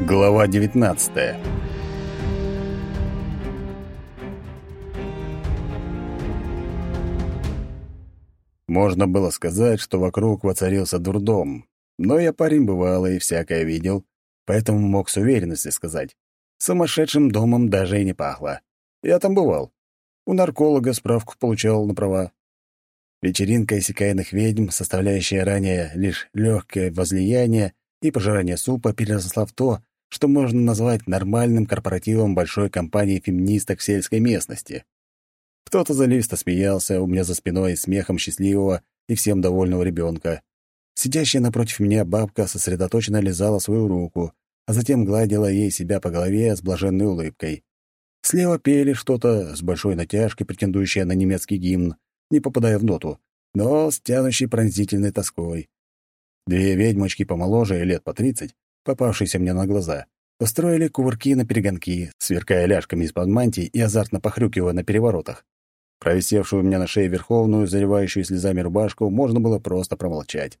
Глава 19 Можно было сказать, что вокруг воцарился дурдом. Но я парень бывалый, всякое видел, поэтому мог с уверенностью сказать. Сумасшедшим домом даже и не пахло. Я там бывал. У нарколога справку получал на права. Вечеринка иссякаянных ведьм, составляющая ранее лишь легкое возлияние и пожирание супа, переросла в то, что можно назвать нормальным корпоративом большой компании феминисток в сельской местности. Кто-то заливисто смеялся у меня за спиной смехом счастливого и всем довольного ребенка. Сидящая напротив меня бабка сосредоточенно лизала свою руку, а затем гладила ей себя по голове с блаженной улыбкой. Слева пели что-то с большой натяжкой, претендующее на немецкий гимн, не попадая в ноту, но с тянущей пронзительной тоской. Две ведьмочки помоложе, лет по тридцать, попавшиеся мне на глаза, устроили кувырки на перегонки, сверкая ляжками из-под мантий и азартно похрюкивая на переворотах. Провисевшую у меня на шее верховную, заливающую слезами рубашку, можно было просто промолчать.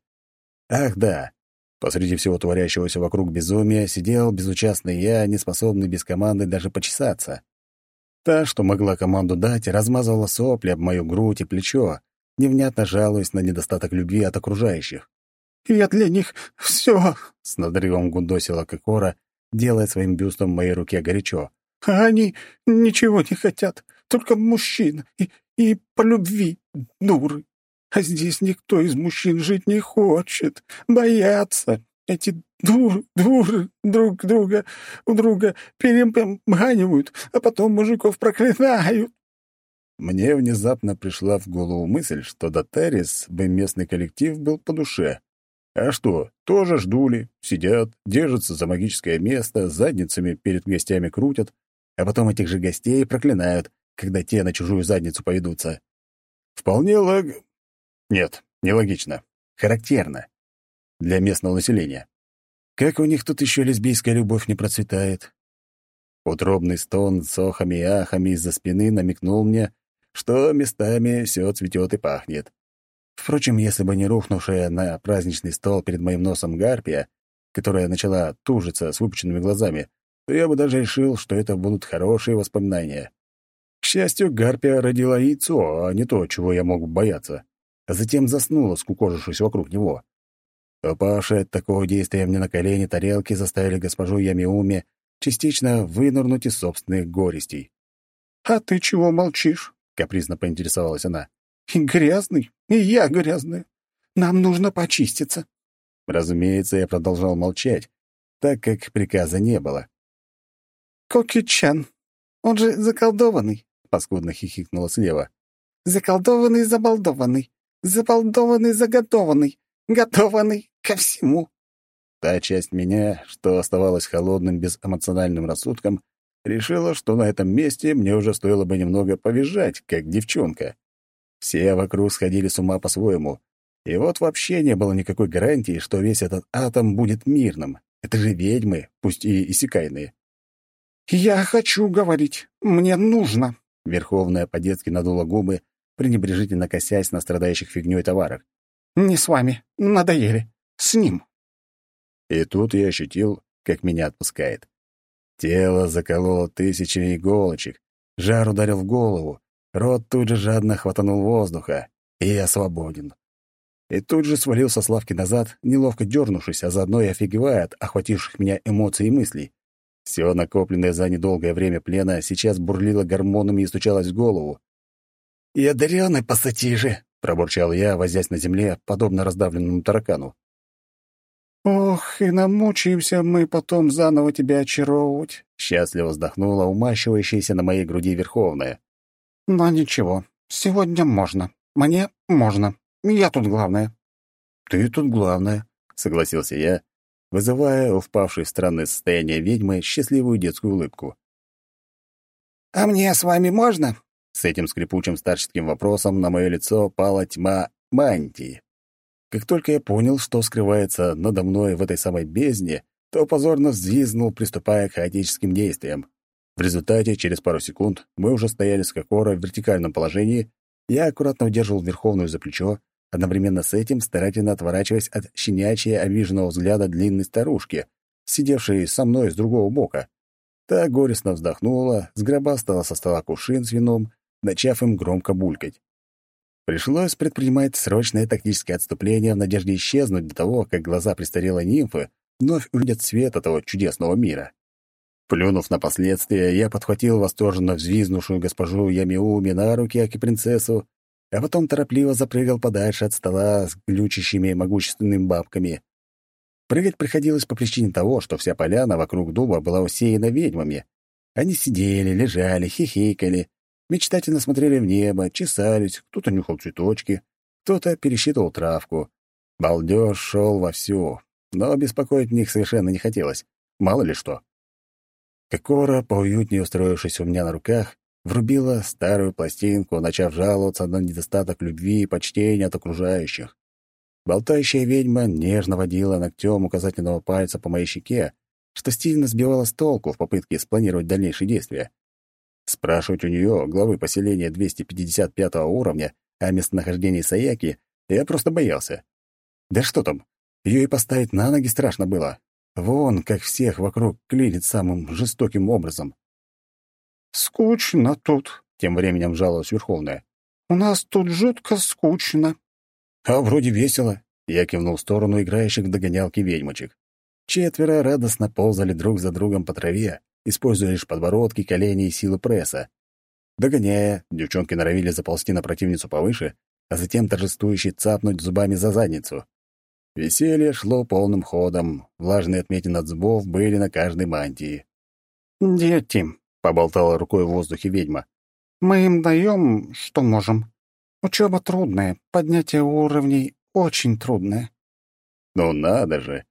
Ах да, посреди всего творящегося вокруг безумия сидел безучастный я, неспособный без команды даже почесаться. Та, что могла команду дать, размазывала сопли об мою грудь и плечо, невнятно жалуясь на недостаток любви от окружающих. «Я для них все, с надрывом гундосила Кокора, делая своим бюстом в моей руке горячо. «А они ничего не хотят, только мужчин, и, и по любви, дуры. А здесь никто из мужчин жить не хочет, боятся. Эти дуры, дуры друг друга у друга переманивают, а потом мужиков проклинают. Мне внезапно пришла в голову мысль, что до Террис бы местный коллектив был по душе. А что, тоже ждули, сидят, держатся за магическое место, задницами перед гостями крутят, а потом этих же гостей проклинают, когда те на чужую задницу поведутся. Вполне лог... Нет, нелогично. Характерно. Для местного населения. Как у них тут еще лесбийская любовь не процветает? Утробный стон с охами и ахами из-за спины намекнул мне, что местами все цветет и пахнет. Впрочем, если бы не рухнувшая на праздничный стол перед моим носом гарпия, которая начала тужиться с выпученными глазами, то я бы даже решил, что это будут хорошие воспоминания. К счастью, гарпия родила яйцо, а не то, чего я мог бояться а затем заснула, скукожившись вокруг него. Упавшие от такого действия мне на колени тарелки заставили госпожу Ямиуми частично вынырнуть из собственных горестей. «А ты чего молчишь?» — капризно поинтересовалась она. «И грязный, и я грязная. Нам нужно почиститься». Разумеется, я продолжал молчать, так как приказа не было. «Коки-чан, он же заколдованный», — паскудно хихикнула слева. «Заколдованный, забалдованный. Забалдованный, заготованный, готованный ко всему. Та часть меня, что оставалась холодным, безэмоциональным рассудком, решила, что на этом месте мне уже стоило бы немного повизжать, как девчонка. Все вокруг сходили с ума по-своему. И вот вообще не было никакой гарантии, что весь этот атом будет мирным. Это же ведьмы, пусть и иссякайные. «Я хочу говорить. Мне нужно». Верховная по-детски надула губы, пренебрежительно косясь на страдающих фигнёй товарах. «Не с вами. Надоели. С ним». И тут я ощутил, как меня отпускает. Тело закололо тысячами иголочек, жар ударил в голову, рот тут же жадно хватанул воздуха, и я свободен. И тут же свалился с лавки назад, неловко дернувшись, а заодно и офигевая от охвативших меня эмоций и мыслей. Все накопленное за недолгое время плена сейчас бурлило гормонами и стучалось в голову. «Ядрёный пассатижи!» — пробурчал я, возясь на земле, подобно раздавленному таракану. «Ох, и намучаемся мы потом заново тебя очаровывать!» — счастливо вздохнула умащивающаяся на моей груди Верховная. «Но ничего, сегодня можно. Мне можно. Я тут главная». «Ты тут главная», — согласился я, вызывая у впавшей в странное состояние ведьмы счастливую детскую улыбку. «А мне с вами можно?» С этим скрипучим старческим вопросом на мое лицо пала тьма мантии. Как только я понял, что скрывается надо мной в этой самой бездне, то позорно взвизгнул, приступая к хаотическим действиям. В результате, через пару секунд, мы уже стояли с Кокора в вертикальном положении, я аккуратно удерживал Верховную за плечо, одновременно с этим старательно отворачиваясь от щенячья обиженного взгляда длинной старушки, сидевшей со мной с другого бока. Та горестно вздохнула, сгробастала со стола кувшин с вином, начав им громко булькать. Пришлось предпринимать срочное тактическое отступление в надежде исчезнуть до того, как глаза престарелой нимфы вновь увидят свет этого чудесного мира. Плюнув на последствия, я подхватил восторженно взвизнувшую госпожу Ямиуми на руки, как и принцессу, а потом торопливо запрыгал подальше от стола с глючащими могущественными бабками. Прыгать приходилось по причине того, что вся поляна вокруг дуба была усеяна ведьмами. Они сидели, лежали, хихикали, мечтательно смотрели в небо, чесались, кто-то нюхал цветочки, кто-то пересчитывал травку. Балдеж шел вовсю, но беспокоить них совершенно не хотелось. Мало ли что. Кокора, поуютнее устроившись у меня на руках, врубила старую пластинку, начав жаловаться на недостаток любви и почтения от окружающих. Болтающая ведьма нежно водила ногтем указательного пальца по моей щеке, что сильно сбивало с толку в попытке спланировать дальнейшие действия. Спрашивать у нее, главы поселения 255 уровня, о местонахождении Саяки, я просто боялся. Да что там, ее и поставить на ноги страшно было. Вон, как всех вокруг клинит самым жестоким образом. «Скучно тут», — тем временем жаловалась Верховная. «У нас тут жутко скучно». «А вроде весело», — я кивнул в сторону играющих в догонялки ведьмочек. Четверо радостно ползали друг за другом по траве, используя лишь подбородки, колени и силу пресса. Догоняя, девчонки норовили заползти на противницу повыше, а затем торжествующе цапнуть зубами за задницу. Веселье шло полным ходом, влажные отметины от зубов были на каждой мантии. «Дети», — поболтала рукой в воздухе ведьма, — «мы им даем, что можем. Учеба трудная, поднятие уровней очень трудное». «Ну надо же!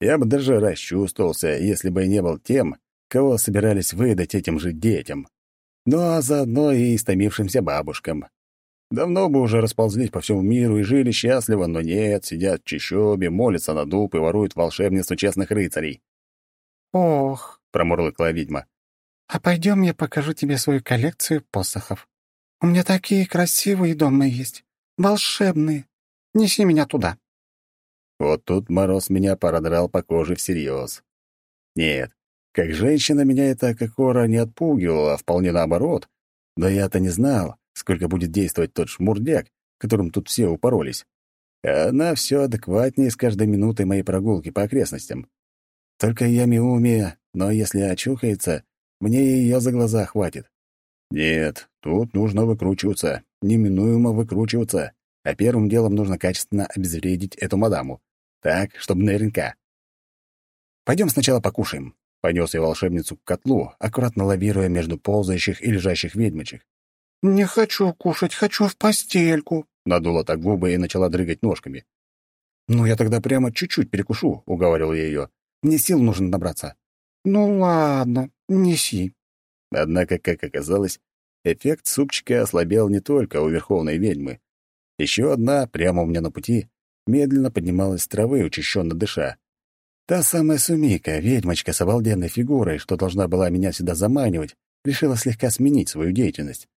Я бы даже расчувствовался, если бы не был тем, кого собирались выдать этим же детям. Ну а заодно и истомившимся бабушкам. Давно бы уже расползлись по всему миру и жили счастливо, но нет, сидят в чащобе, молятся на дуб и воруют волшебницу честных рыцарей. «Ох», — промурлыкала ведьма, — «а пойдем я покажу тебе свою коллекцию посохов. У меня такие красивые дома есть, волшебные. Неси меня туда». Вот тут мороз меня продрал по коже всерьез. Нет, как женщина меня эта кокора не отпугивала, а вполне наоборот. Но я-то не знал, сколько будет действовать тот шмурдяк, которым тут все упоролись. Она все адекватнее с каждой минутой моей прогулки по окрестностям. Только я Миуми, но если очухается, мне ее за глаза хватит. Нет, тут нужно выкручиваться, неминуемо выкручиваться, а первым делом нужно качественно обезвредить эту мадаму. Так, чтобы наверняка. Пойдем сначала покушаем. Понес я волшебницу к котлу, аккуратно лавируя между ползающих и лежащих ведьмочек. «Не хочу кушать, хочу в постельку», — надула так губы и начала дрыгать ножками. «Ну, я тогда прямо чуть-чуть перекушу», — уговаривал я ее. «Мне сил нужно набраться». «Ну ладно, неси». Однако, как оказалось, эффект супчика ослабел не только у верховной ведьмы. Еще одна, прямо у меня на пути, медленно поднималась с травы, учащенно дыша. Та самая Сумика, ведьмочка с обалденной фигурой, что должна была меня сюда заманивать, решила слегка сменить свою деятельность.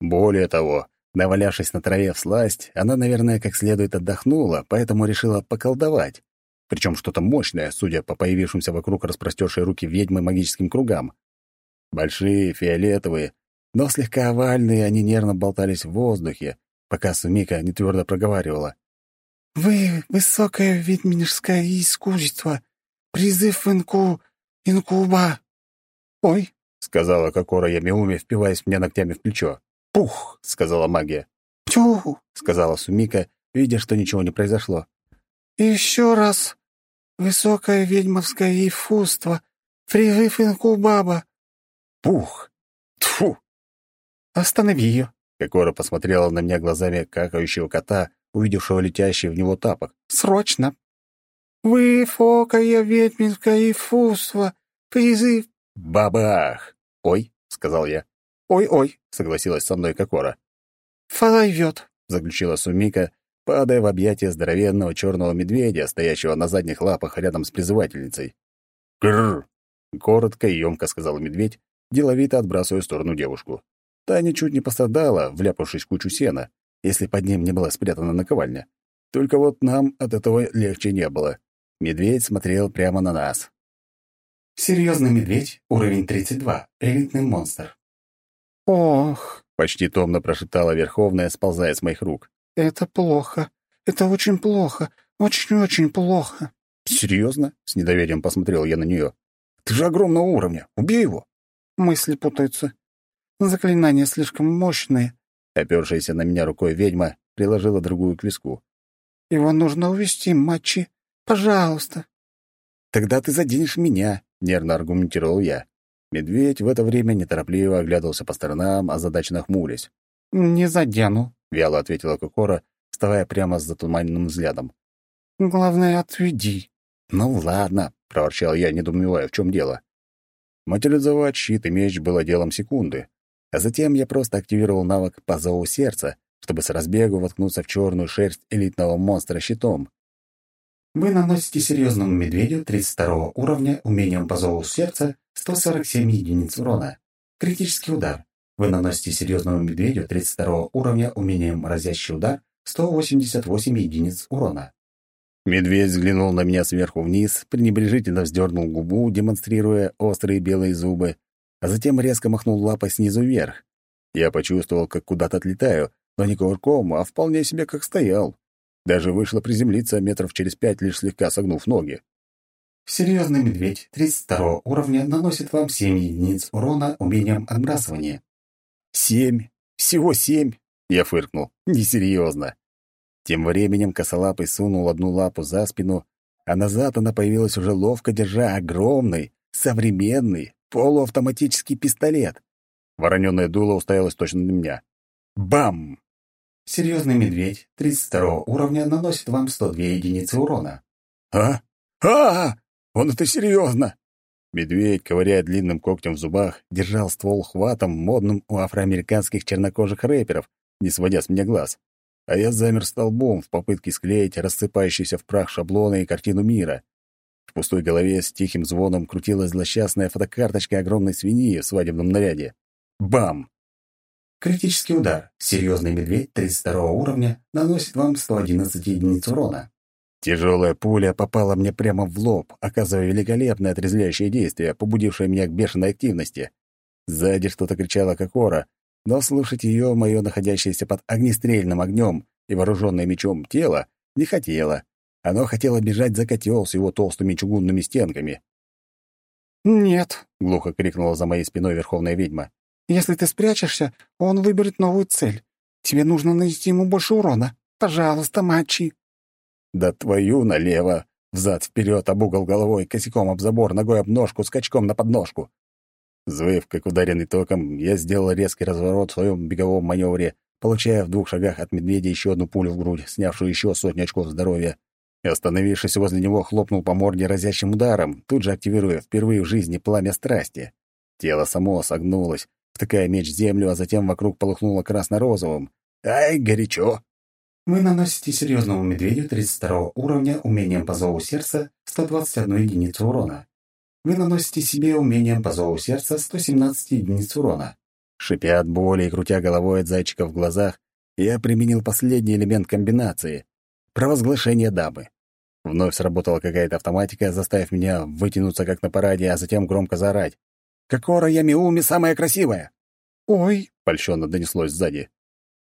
Более того, навалявшись на траве в сласть, она, наверное, как следует отдохнула, поэтому решила поколдовать. Причем что-то мощное, судя по появившимся вокруг распростершей руки ведьмы магическим кругам. Большие, фиолетовые, но слегка овальные, они нервно болтались в воздухе, пока Сумика не твердо проговаривала. «Вы — высокое ведьминское искусство, призыв инку... инкуба...» «Ой», — сказала Кокора Ямиуми, впиваясь мне ногтями в плечо. «Пух!» — сказала магия. «Тю!» — сказала Сумика, видя, что ничего не произошло. «Еще раз. Высокое ведьмовское ифуство. Призыв инкубаба». «Пух! Тфу!» «Останови ее!» — Кокора посмотрела на меня глазами какающего кота, увидевшего летящий в него тапок. «Срочно!» «Высокое ведьминское ифуство. Призыв...» «Бабах!» «Ой!» — сказал я. «Ой-ой», — согласилась со мной Кокора. «Фалайвет», — заключила Сумика, падая в объятия здоровенного черного медведя, стоящего на задних лапах рядом с призывательницей. «Грррр!» — коротко и емко сказал медведь, деловито отбрасывая в сторону девушку. Та ничуть не пострадала, вляпавшись в кучу сена, если под ним не была спрятана наковальня. Только вот нам от этого легче не было. Медведь смотрел прямо на нас. Серьезный медведь, уровень 32, элитный монстр. Ох, почти томно прошептала Верховная, сползая с моих рук. Это плохо. Это очень плохо. Очень-очень плохо. Серьезно? С недоверием посмотрел я на нее. Ты же огромного уровня. Убей его. Мысли путаются. Заклинания слишком мощные. Опершаяся на меня рукой ведьма приложила другую к виску. Его нужно увести, Мачи. Пожалуйста. Тогда ты заденешь меня, нервно аргументировал я. Медведь в это время неторопливо оглядывался по сторонам, озадаченно хмурясь. «Не задену», — вяло ответила Кокора, вставая прямо с затуманенным взглядом. «Главное, отведи». «Ну ладно», — проворчал я, недоумевая, в чем дело. Материализовать щит и меч было делом секунды, а затем я просто активировал навык по зову сердца, чтобы с разбегу воткнуться в черную шерсть элитного монстра щитом. Вы наносите серьезному медведю 32 уровня умением по зову сердца 147 единиц урона. Критический удар. Вы наносите серьезному медведю 32 уровня умением разящий удар 188 единиц урона. Медведь взглянул на меня сверху вниз, пренебрежительно вздернул губу, демонстрируя острые белые зубы, а затем резко махнул лапой снизу вверх. Я почувствовал, как куда-то отлетаю, но не кувырком, а вполне себе как стоял. Даже вышло приземлиться метров через пять, лишь слегка согнув ноги. Серьезный медведь 32 уровня наносит вам 7 единиц урона умением отбрасывания. «Семь? Всего семь?» — я фыркнул. «Несерьезно». Тем временем косолапый сунул одну лапу за спину, а назад она появилась уже ловко, держа огромный, современный, полуавтоматический пистолет. Воронёное дуло уставилось точно на меня. Бам! Серьезный медведь 32 уровня наносит вам 102 единицы урона. А? А! Он это серьезно! Медведь, ковыряя длинным когтем в зубах, держал ствол хватом, модным у афроамериканских чернокожих рэперов, не сводя с меня глаз. А я замер столбом в попытке склеить рассыпающиеся в прах шаблоны и картину мира. В пустой голове с тихим звоном крутилась злосчастная фотокарточка огромной свиньи в свадебном наряде. Бам! Критический удар. Серьезный медведь 32 уровня наносит вам 111 единиц урона. Тяжелая пуля попала мне прямо в лоб, оказывая великолепное отрезвляющее действие, побудившее меня к бешеной активности. Сзади что-то кричала Кокора, но слушать ее, мое находящееся под огнестрельным огнем и вооруженное мечом тело, не хотела. Оно хотело бежать за котел с его толстыми чугунными стенками. «Нет», — глухо крикнула за моей спиной верховная ведьма. Если ты спрячешься, он выберет новую цель. Тебе нужно нанести ему больше урона. Пожалуйста, мачи. Да твою налево, взад вперед, об угол головой, косяком об забор, ногой об ножку, скачком на подножку. Взвыв, как ударенный током, я сделал резкий разворот в своем беговом маневре, получая в двух шагах от медведя еще одну пулю в грудь, снявшую еще сотню очков здоровья. И, остановившись возле него, хлопнул по морде разящим ударом, тут же активируя впервые в жизни пламя страсти. Тело само согнулось, втыкая меч в землю, а затем вокруг полыхнуло красно-розовым. «Ай, горячо!» Вы наносите серьезному медведю 32 уровня умением по зову сердца 121 единицу урона. Вы наносите себе умением по зову сердца 117 единиц урона. Шипя от боли и крутя головой от зайчика в глазах, я применил последний элемент комбинации — провозглашение дамы. Вновь сработала какая-то автоматика, заставив меня вытянуться как на параде, а затем громко заорать. Какора Ямиуми самая красивая!» «Ой!» — польщенно донеслось сзади.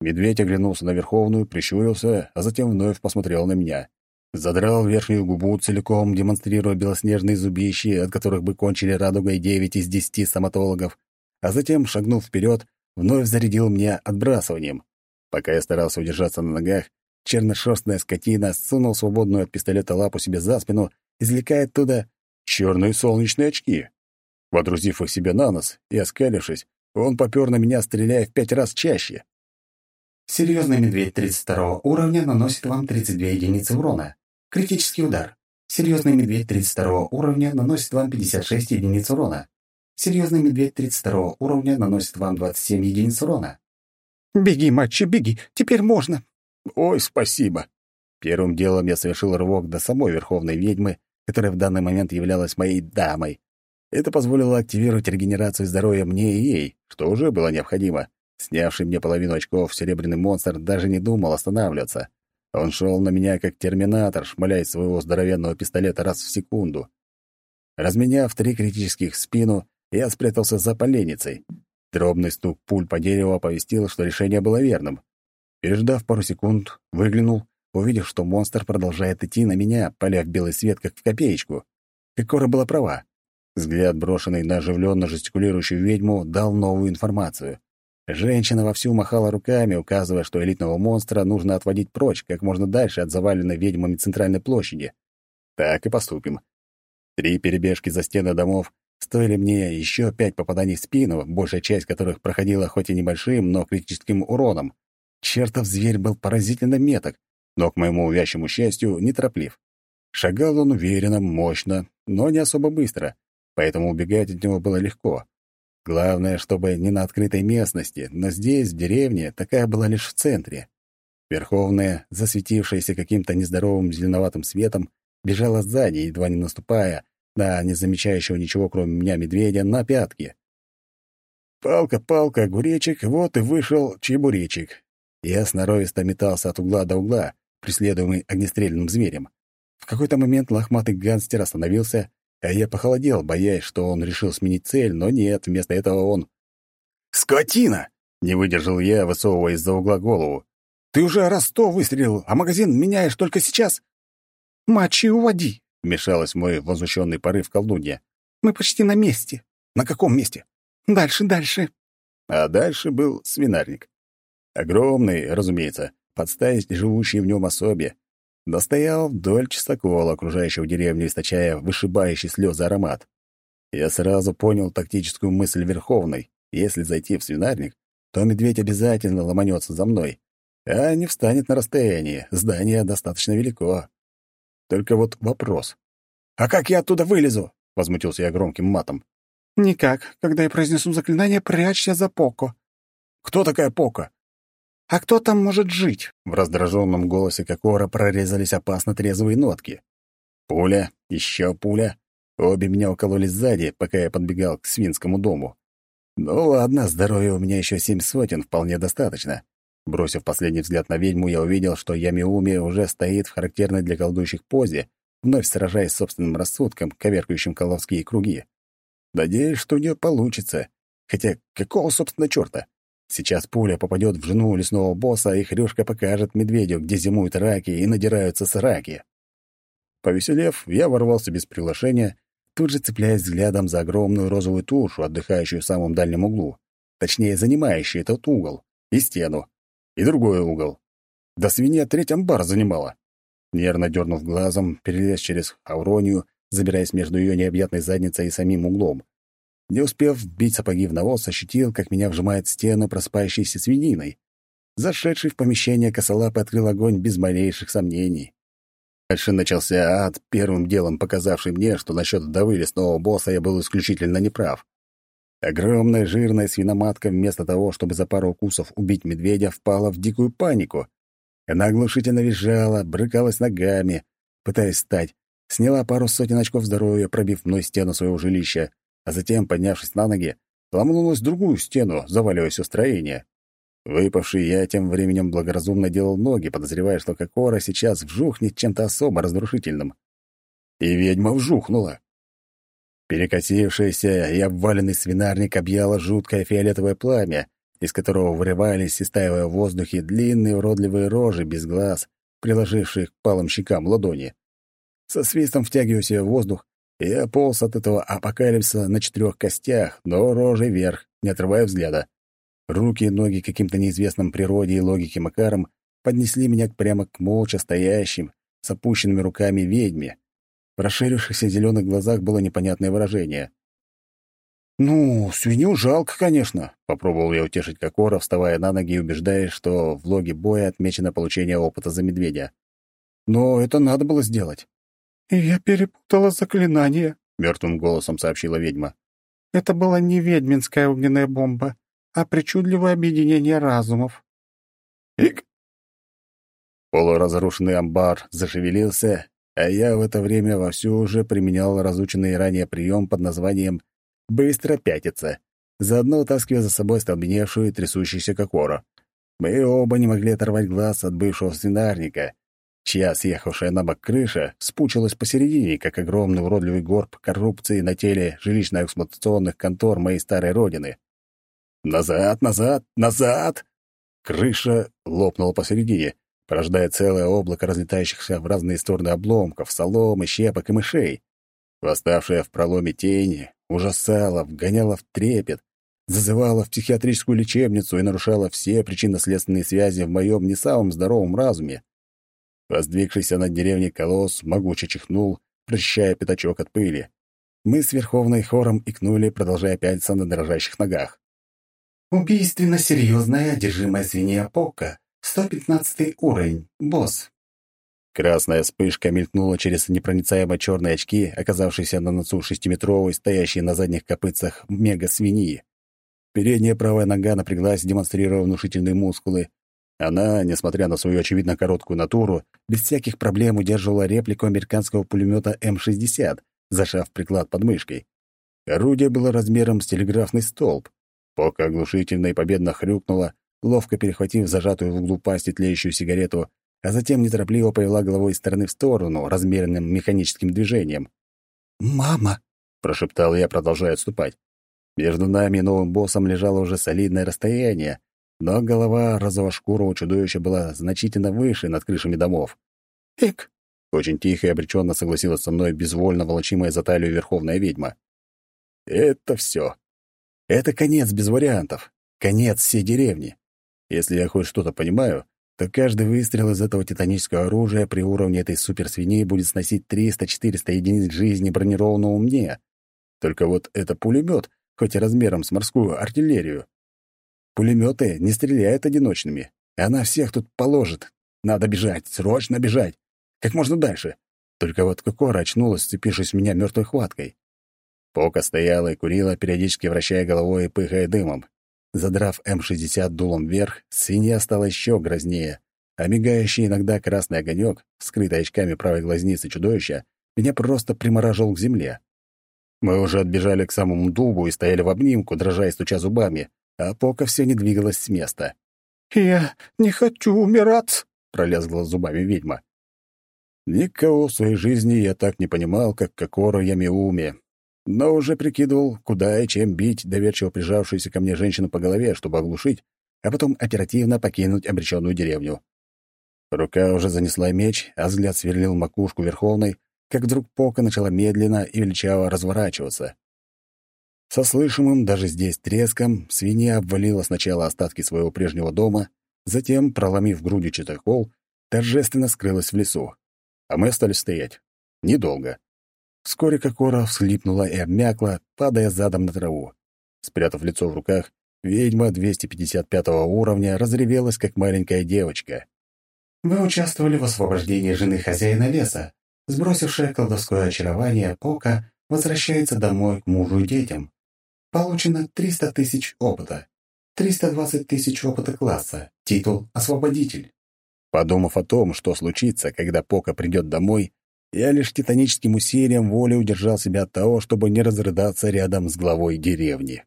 Медведь оглянулся на Верховную, прищурился, а затем вновь посмотрел на меня. Задрал верхнюю губу целиком, демонстрируя белоснежные зубищи, от которых бы кончили радугой девять из десяти стоматологов, а затем, шагнув вперед, вновь зарядил меня отбрасыванием. Пока я старался удержаться на ногах, черношерстная скотина сунул свободную от пистолета лапу себе за спину, извлекая оттуда черные солнечные очки. Водрузив их себе на нос и оскалившись, он попёр на меня, стреляя в пять раз чаще. Серьезный медведь 32 уровня наносит вам 32 единицы урона. Критический удар. Серьезный медведь 32 уровня наносит вам 56 единиц урона. Серьезный медведь 32 уровня наносит вам 27 единиц урона. «Беги, матчи, беги! Теперь можно!» «Ой, спасибо!» Первым делом я совершил рывок до самой Верховной Ведьмы, которая в данный момент являлась моей дамой. Это позволило активировать регенерацию здоровья мне и ей, что уже было необходимо. Снявший мне половину очков, серебряный монстр даже не думал останавливаться. Он шел на меня как терминатор, шмаляя своего здоровенного пистолета раз в секунду. Разменяв три критических в спину, я спрятался за поленницей. Дробный стук пуль по дереву оповестил, что решение было верным. Переждав пару секунд, выглянул, увидев, что монстр продолжает идти на меня, поля белый свет, как в копеечку. Кокора была права. Взгляд, брошенный на оживленно жестикулирующую ведьму, дал новую информацию. Женщина вовсю махала руками, указывая, что элитного монстра нужно отводить прочь, как можно дальше от заваленной ведьмами центральной площади. Так и поступим. Три перебежки за стены домов стоили мне еще пять попаданий в спину, большая часть которых проходила хоть и небольшим, но критическим уроном. Чертов зверь был поразительно меток, но, к моему увящему счастью, нетороплив. Шагал он уверенно, мощно, но не особо быстро, поэтому убегать от него было легко. Главное, чтобы не на открытой местности, но здесь, в деревне, такая была лишь в центре. Верховная, засветившаяся каким-то нездоровым зеленоватым светом, бежала сзади, едва не наступая на незамечающего ничего, кроме меня, медведя, на пятки. Палка, палка, огуречек, вот и вышел чебуречек. Я сноровисто метался от угла до угла, преследуемый огнестрельным зверем. В какой-то момент лохматый гангстер остановился а я похолодел, боясь, что он решил сменить цель, но нет, вместо этого он... «Скотина!» — не выдержал я, высовывая из-за угла голову. «Ты уже раз сто выстрелил, а магазин меняешь только сейчас?» «Мочи уводи!» — вмешалась мой возмущенный порыв колдунья. «Мы почти на месте». «На каком месте?» «Дальше, дальше». А дальше был свинарник. Огромный, разумеется, под живущей в нем Достоял вдоль чистокола, окружающего деревню, источая вышибающий слезы аромат. Я сразу понял тактическую мысль Верховной. Если зайти в свинарник, то медведь обязательно ломанется за мной, а не встанет на расстоянии. Здание достаточно велико. Только вот вопрос. «А как я оттуда вылезу?» — возмутился я громким матом. «Никак. Когда я произнесу заклинание, прячься за Поко». «Кто такая Поко?» «А кто там может жить?» В раздраженном голосе Кокора прорезались опасно трезвые нотки. Пуля, еще пуля. Обе меня укололи сзади, пока я подбегал к свинскому дому. Ну ладно, здоровья у меня еще семь сотен, вполне достаточно. Бросив последний взгляд на ведьму, я увидел, что Ямиуми уже стоит в характерной для колдующих позе, вновь сражаясь с собственным рассудком, коверкающим коловские круги. Надеюсь, что у нее получится. Хотя какого, собственно, черта? Сейчас пуля попадет в жену лесного босса, и Хрюшка покажет медведю, где зимуют раки и надираются с раки. Повеселев, я ворвался без приглашения, тут же цепляясь взглядом за огромную розовую тушу, отдыхающую в самом дальнем углу. Точнее, занимающую этот угол. И стену. И другой угол. Да свинья треть амбар занимала. Нервно дернув глазом, перелез через ауронию, забираясь между ее необъятной задницей и самим углом. Не успев вбить сапоги в навоз, ощутил, как меня вжимает стену просыпающейся свининой. Зашедший в помещение косолап открыл огонь без малейших сомнений. Дальше начался ад, первым делом показавший мне, что насчет вдовы лесного босса я был исключительно неправ. Огромная жирная свиноматка вместо того, чтобы за пару укусов убить медведя, впала в дикую панику. Она оглушительно визжала, брыкалась ногами, пытаясь встать, сняла пару сотен очков здоровья, пробив мной стену своего жилища, а затем, поднявшись на ноги, ломанулась в другую стену, заваливаясь у строения. Выпавший я тем временем благоразумно делал ноги, подозревая, что Кокора сейчас вжухнет чем-то особо разрушительным. И ведьма вжухнула. Перекосившийся и обваленный свинарник объяло жуткое фиолетовое пламя, из которого вырывались, истаивая в воздухе, длинные уродливые рожи без глаз, приложившие к палым щекам ладони. Со свистом втягивая в воздух, я полз от этого апокалипсиса на четырех костях, но рожей вверх, не отрывая взгляда. Руки и ноги каким-то неизвестным природе и логике Макаром поднесли меня прямо к молча стоящим, с опущенными руками ведьме. В расширившихся зеленых глазах было непонятное выражение. «Ну, свинью жалко, конечно», — попробовал я утешить Кокора, вставая на ноги и убеждаясь, что в логе боя отмечено получение опыта за медведя. «Но это надо было сделать. «Я перепутала заклинание», — мертвым голосом сообщила ведьма. «Это была не ведьминская огненная бомба, а причудливое объединение разумов». «Ик!» Полуразрушенный амбар зашевелился, а я в это время вовсю уже применял разученный ранее прием под названием «быстро пятиться», заодно утаскивая за собой столбеневшую и трясущуюся кокору. Мы оба не могли оторвать глаз от бывшего свинарника — чья съехавшая на бок крыша спучилась посередине, как огромный уродливый горб коррупции на теле жилищно-эксплуатационных контор моей старой родины. «Назад, назад, назад!» Крыша лопнула посередине, порождая целое облако разлетающихся в разные стороны обломков, соломы, щепок и мышей. Восставшая в проломе тень ужасала, вгоняла в трепет, зазывала в психиатрическую лечебницу и нарушала все причинно-следственные связи в моем не самом здоровом разуме. Воздвигшийся над деревней колосс могуче чихнул, прочищая пятачок от пыли. Мы с Верховной хором икнули, продолжая пялиться на дрожащих ногах. «Убийственно серьезная одержимая свинья Покка. 115 уровень. Босс». Красная вспышка мелькнула через непроницаемо черные очки, оказавшиеся на носу шестиметровой, стоящей на задних копытцах мега-свиньи. Передняя правая нога напряглась, демонстрируя внушительные мускулы. Она, несмотря на свою очевидно короткую натуру, без всяких проблем удерживала реплику американского пулемета М-60, зашав приклад под мышкой. Орудие было размером с телеграфный столб. Пока оглушительно и победно хрюкнула, ловко перехватив зажатую в углу пасти тлеющую сигарету, а затем неторопливо повела головой из стороны в сторону размеренным механическим движением. «Мама!» — прошептал я, продолжая отступать. Между нами и новым боссом лежало уже солидное расстояние, но голова розовошкурого чудовища была значительно выше над крышами домов. «Эк!» — очень тихо и обреченно согласилась со мной безвольно волочимая за талию верховная ведьма. «Это все. Это конец без вариантов. Конец всей деревни. Если я хоть что-то понимаю, то каждый выстрел из этого титанического оружия при уровне этой суперсвиньи будет сносить 300-400 единиц жизни бронированного мне. Только вот это пулемет, хоть и размером с морскую артиллерию. Пулеметы не стреляют одиночными. Она всех тут положит. Надо бежать, срочно бежать. Как можно дальше. Только вот Кокора очнулась, сцепившись в меня мертвой хваткой. Пока стояла и курила, периодически вращая головой и пыхая дымом. Задрав М-60 дулом вверх, свинья стала еще грознее, а мигающий иногда красный огонек, скрытый очками правой глазницы чудовища, меня просто примораживал к земле. Мы уже отбежали к самому дубу и стояли в обнимку, дрожа и стуча зубами, а Пока все не двигалась с места. «Я не хочу умирать!» — пролезгла зубами ведьма. Никого в своей жизни я так не понимал, как Кокоро Ямиуми, но уже прикидывал, куда и чем бить доверчиво прижавшуюся ко мне женщину по голове, чтобы оглушить, а потом оперативно покинуть обреченную деревню. Рука уже занесла меч, а взгляд сверлил макушку Верховной, как вдруг Пока начала медленно и величаво разворачиваться. Со слышимым даже здесь треском свинья обвалила сначала остатки своего прежнего дома, затем, проломив грудью чистокол, торжественно скрылась в лесу. А мы остались стоять. Недолго. Вскоре Кокора всхлипнула и обмякла, падая задом на траву. Спрятав лицо в руках, ведьма 255 уровня разревелась, как маленькая девочка. «Вы участвовали в освобождении жены хозяина леса. Сбросившая колдовское очарование Пока возвращается домой к мужу и детям. Получено 300 тысяч опыта. 320 тысяч опыта класса. Титул «Освободитель». Подумав о том, что случится, когда Пока придет домой, я лишь титаническим усилием воли удержал себя от того, чтобы не разрыдаться рядом с главой деревни.